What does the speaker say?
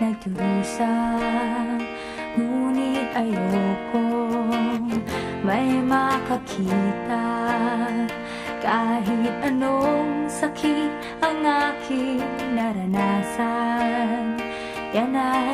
Nagdurusa Ngunit ayokong May makakita. Kahit anong sakit Ang aking naranasan Yan ay